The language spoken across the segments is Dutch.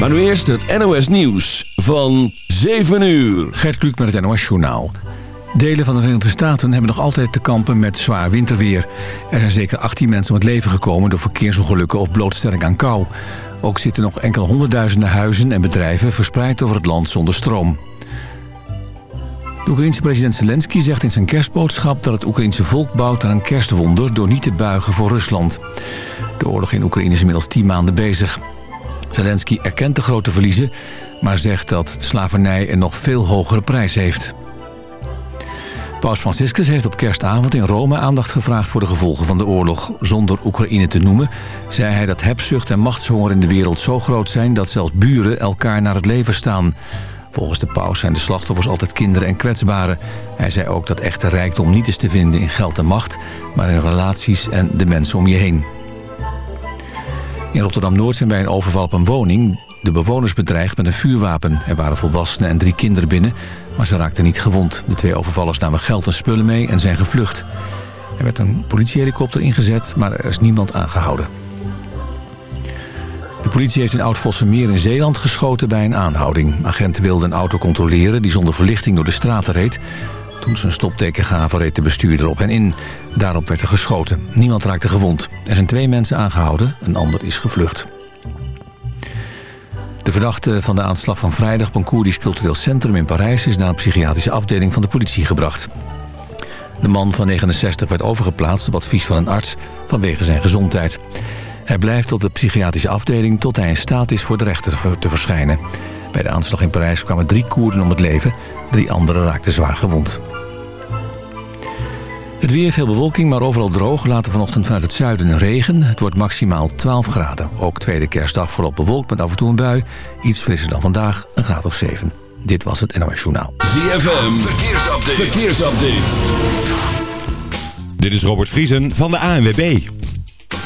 Maar nu eerst het NOS Nieuws van 7 uur. Gert Kluk met het NOS Journaal. Delen van de Verenigde Staten hebben nog altijd te kampen met zwaar winterweer. Er zijn zeker 18 mensen om het leven gekomen door verkeersongelukken of blootstelling aan kou. Ook zitten nog enkele honderdduizenden huizen en bedrijven verspreid over het land zonder stroom. De Oekraïense president Zelensky zegt in zijn kerstboodschap dat het Oekraïense volk bouwt aan een kerstwonder door niet te buigen voor Rusland. De oorlog in Oekraïne is inmiddels 10 maanden bezig. Zelensky erkent de grote verliezen, maar zegt dat slavernij een nog veel hogere prijs heeft. Paus Franciscus heeft op kerstavond in Rome aandacht gevraagd voor de gevolgen van de oorlog. Zonder Oekraïne te noemen, zei hij dat hebzucht en machtshonger in de wereld zo groot zijn... dat zelfs buren elkaar naar het leven staan. Volgens de paus zijn de slachtoffers altijd kinderen en kwetsbaren. Hij zei ook dat echte rijkdom niet is te vinden in geld en macht... maar in relaties en de mensen om je heen. In Rotterdam-Noord zijn bij een overval op een woning... de bewoners bedreigd met een vuurwapen. Er waren volwassenen en drie kinderen binnen, maar ze raakten niet gewond. De twee overvallers namen geld en spullen mee en zijn gevlucht. Er werd een politiehelikopter ingezet, maar er is niemand aangehouden. De politie heeft in Oud-Vossemeer in Zeeland geschoten bij een aanhouding. Agenten wilden een auto controleren die zonder verlichting door de straten reed. Toen ze een stopteken gaven reed de bestuurder op hen in. Daarop werd er geschoten. Niemand raakte gewond. Er zijn twee mensen aangehouden, een ander is gevlucht. De verdachte van de aanslag van vrijdag op een Koerdisch cultureel centrum in Parijs... is naar een psychiatrische afdeling van de politie gebracht. De man van 69 werd overgeplaatst op advies van een arts vanwege zijn gezondheid. Hij blijft op de psychiatrische afdeling tot hij in staat is voor de rechter te verschijnen. Bij de aanslag in Parijs kwamen drie Koerden om het leven. Drie anderen raakten zwaar gewond. Het weer veel bewolking, maar overal droog. Later vanochtend vanuit het zuiden regen. Het wordt maximaal 12 graden. Ook tweede kerstdag volop bewolkt met af en toe een bui. Iets frisser dan vandaag, een graad of 7. Dit was het NOS Journaal. ZFM, verkeersupdate. verkeersupdate. Dit is Robert Vriesen van de ANWB.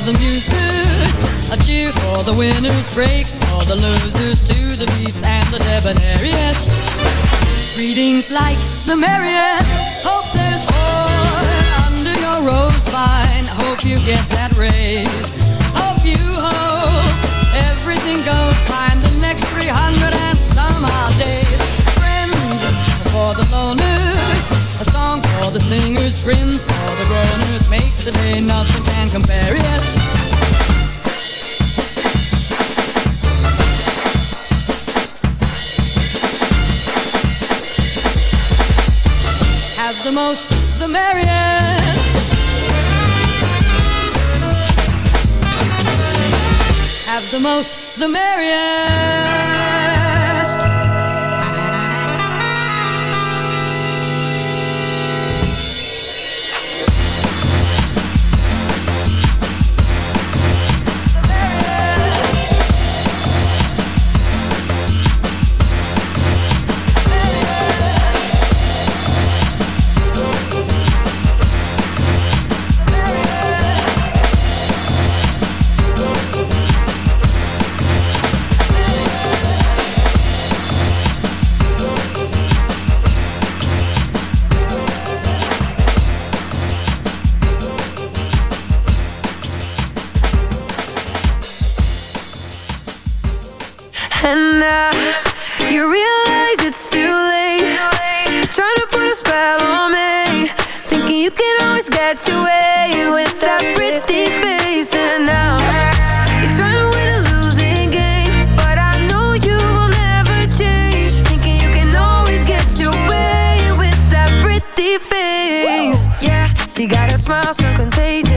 for the muses, a cheer for the winners, break for the losers, to the beats and the debonair. Yes, Greetings like the merriest, hope there's joy under your rose vine, hope you get that raise, hope you hope everything goes fine the next 300 and some odd days. Friends for the loners, grins for the groaners make the growners, mates, the day nothing can compare yes have the most the merriest. Have the most the merriest your way with that pretty face. And now you're trying to win a losing game but I know you will never change. Thinking you can always get your way with that pretty face. Yeah she got a smile so contagious.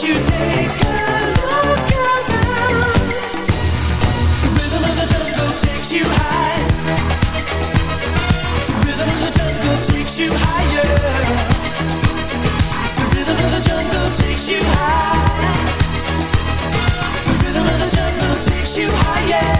You take a look at the rhythm of the jungle, takes you high. The rhythm of the jungle takes you higher. The rhythm of the jungle takes you high. The rhythm of the jungle takes you higher.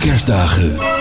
Kerstdagen.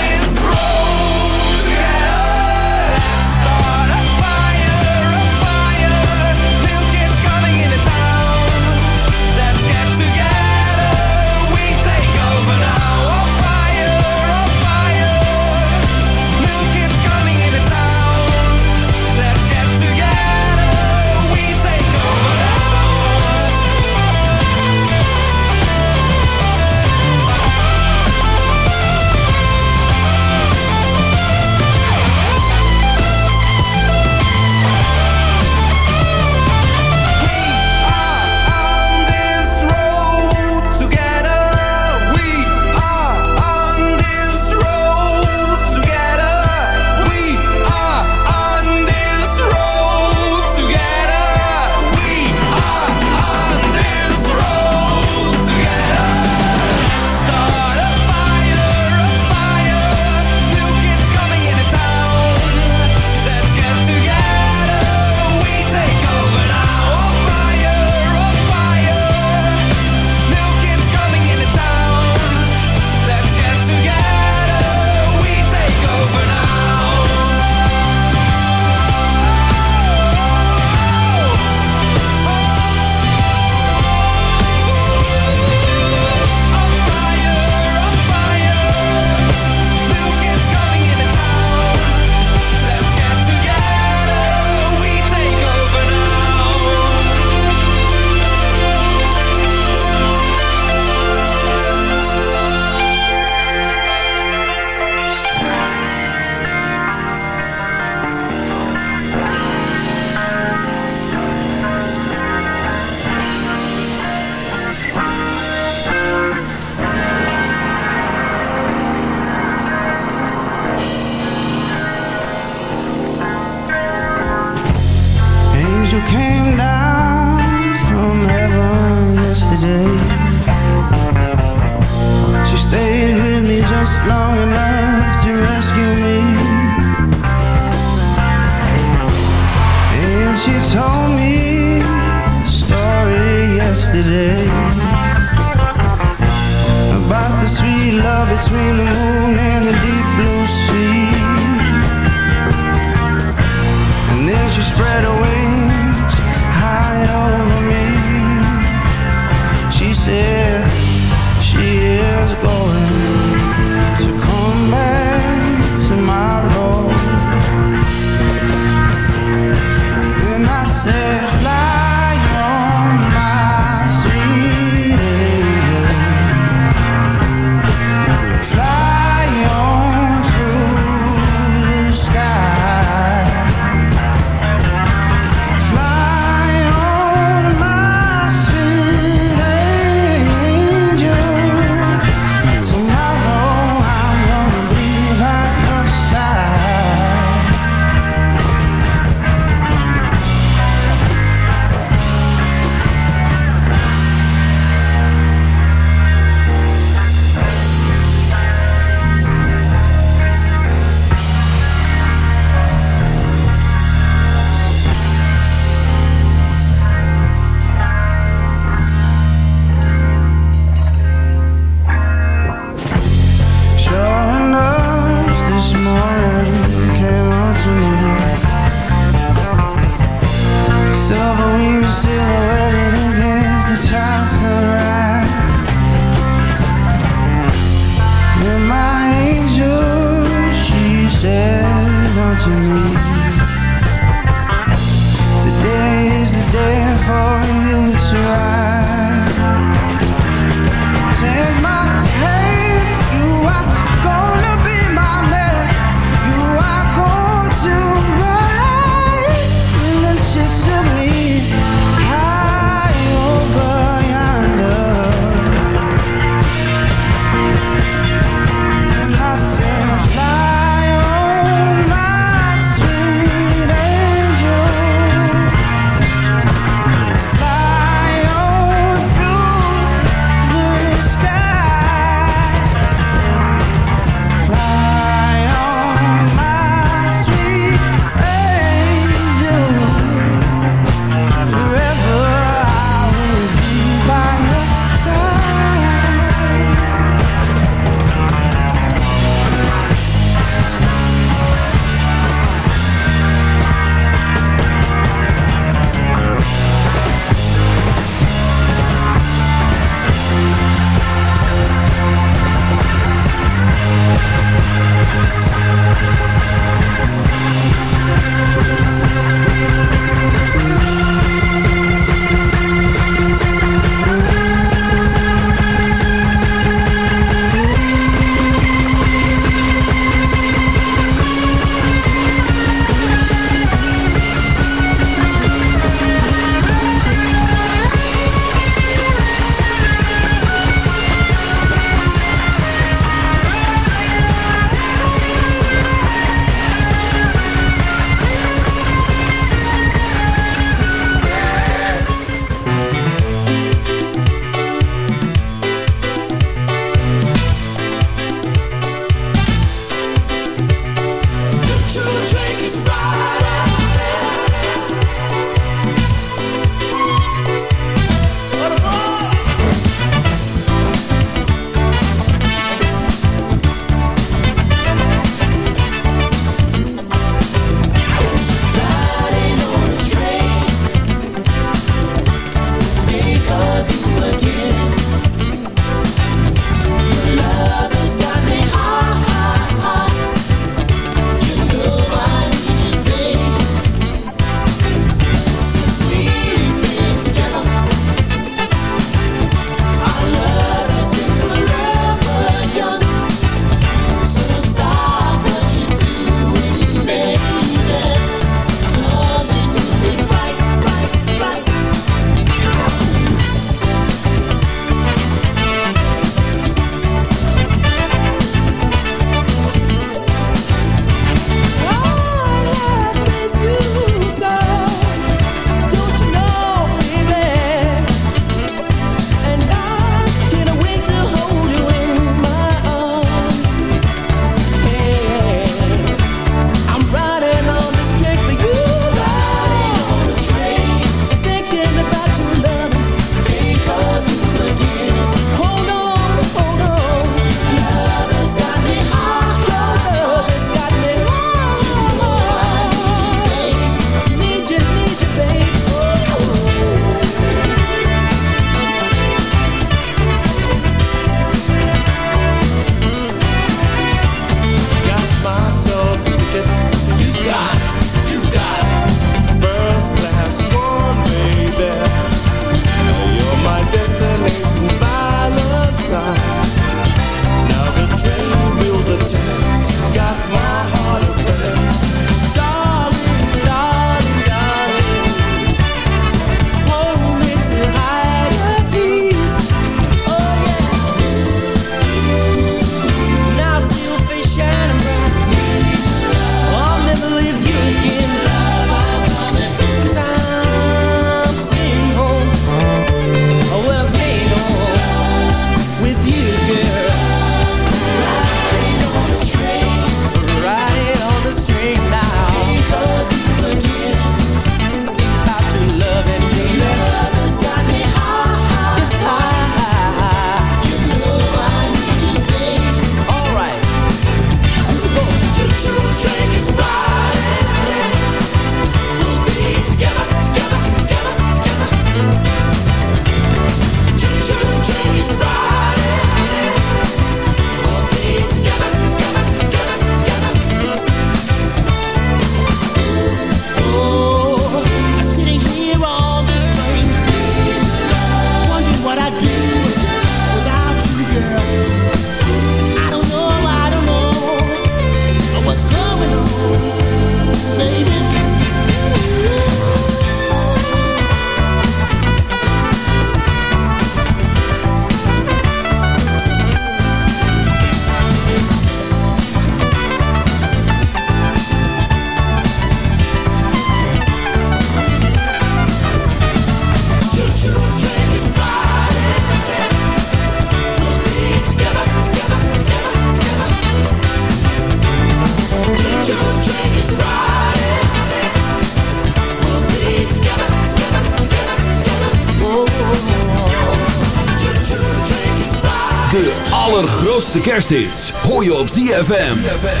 kersthits hoor je op ZFM.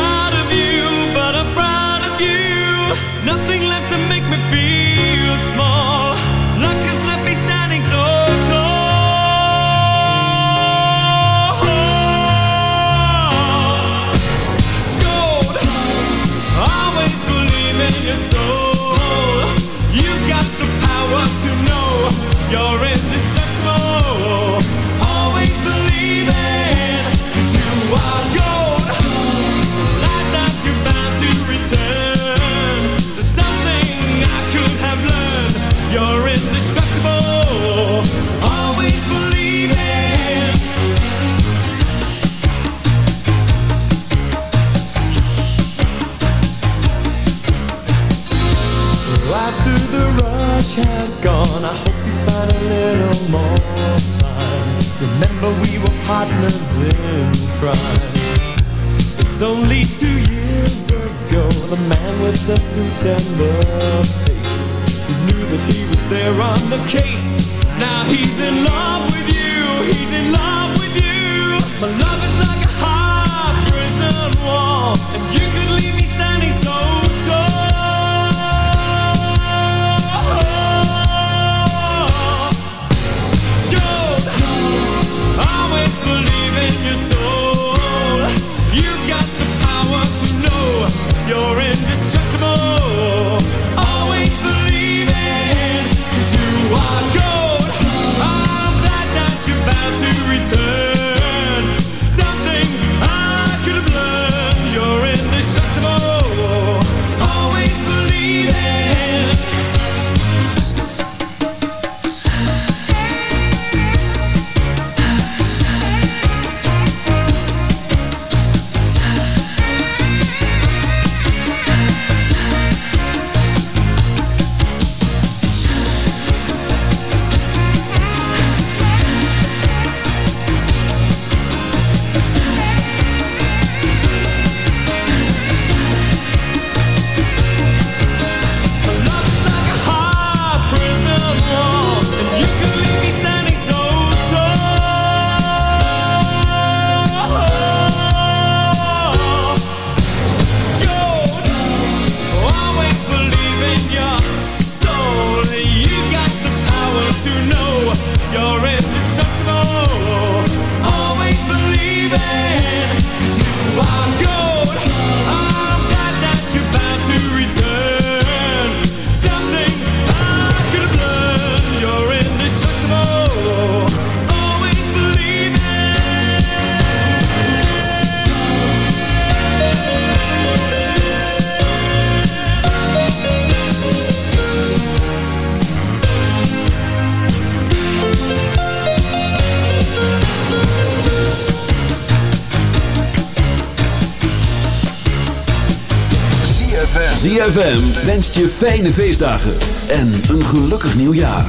ZFM wenst je fijne feestdagen en een gelukkig nieuwjaar.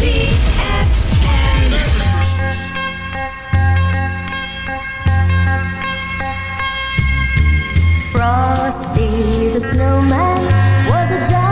Frosty the snowman was a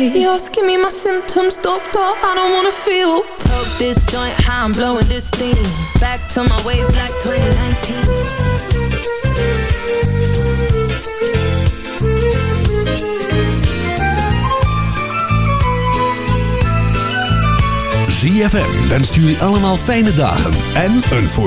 You're asking me my symptoms, doctor. I don't wanna feel. Took this joint, how I'm blowing this steam. Back to my ways like 2019. ZFM wenst jullie allemaal fijne dagen en een voor